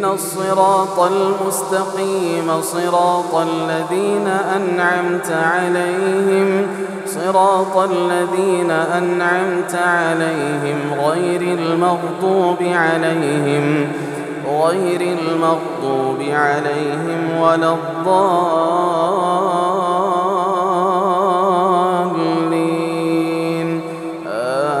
اهدنا الصراط المستقيم صراط الذين أنعمت عليهم صراط الذين أنعمت عليهم غير المغضوب عليهم غير المغضوب عليهم ولا الضالين. آمين.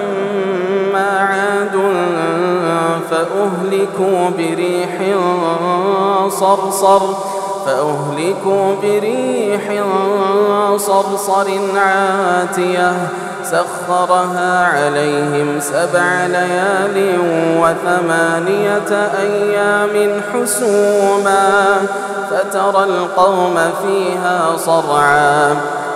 عاد فأهلكوا بريح صرصر فأهلكوا بريح صرصر عاتية سخرها عليهم سبع ليال وثمانية أيام حسوما فترى القوم فيها صرعا.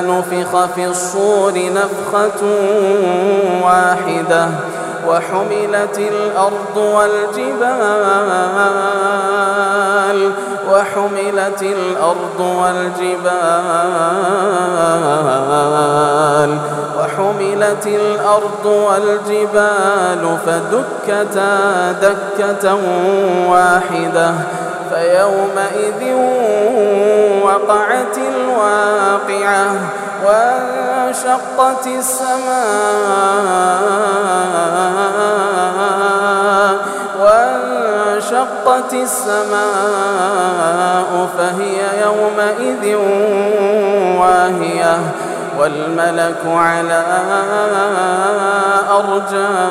نفخ في الصور نفخة واحدة وحملت الأرض والجبال وحملت الأرض والجبال وحملت الأرض والجبال فدكتا دكة واحدة فيومئذ وقعت الواقعة وانشقت السماء وانشقت السماء فهي يومئذ واهية والملك على أرجائها.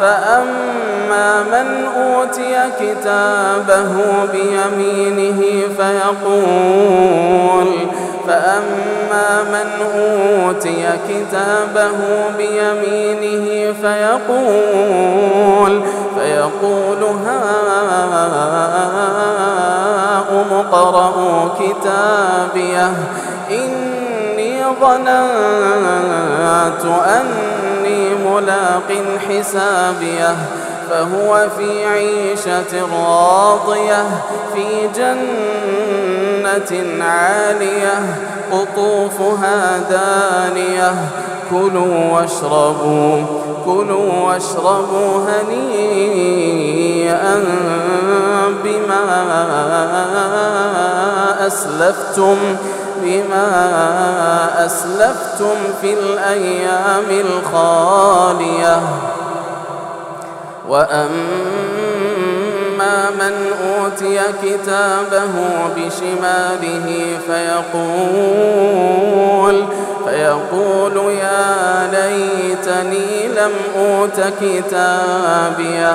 فأما من أوتي كتابه بيمينه فيقول فأما من أوتي كتابه بيمينه فيقول فيقول هاؤم اقرءوا كتابيه إني ظننت أني ملاق حسابيه فهو في عيشة راضية في جنة عالية قطوفها دانية. كلوا واشربوا كلوا واشربوا هنيئا بما أسلفتم. بما أسلفتم في الأيام الخالية. وأما من أوتي كتابه بشماله فيقول فيقول يا ليتني لم أوت كتابيه.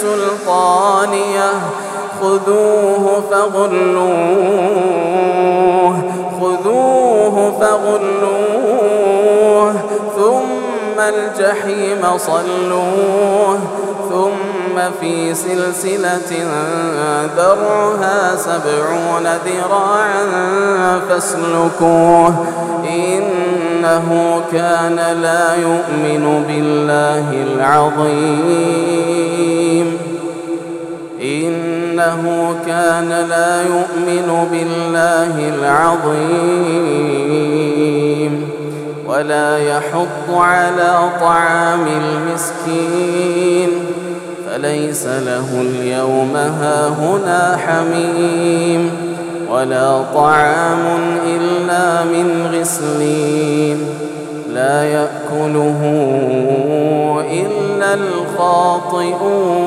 سلطانية خذوه فغلوه خذوه فغلوه ثم الجحيم صلوه ثم في سلسلة ذرعها سبعون ذراعا فاسلكوه إنه كان لا يؤمن بالله العظيم. إنه كان لا يؤمن بالله العظيم ولا يحض على طعام المسكين فليس له اليوم هاهنا حميم ولا طعام إلا من غسلين لا يأكله إلا الخاطئون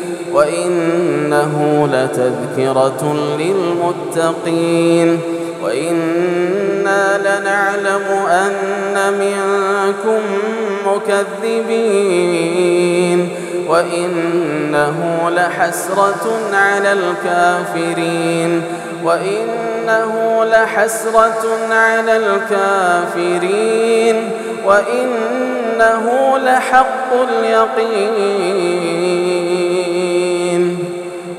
وإنه لتذكرة للمتقين وإنا لنعلم أن منكم مكذبين وإنه لحسرة على الكافرين وإنه لحسرة على الكافرين وإنه لحق اليقين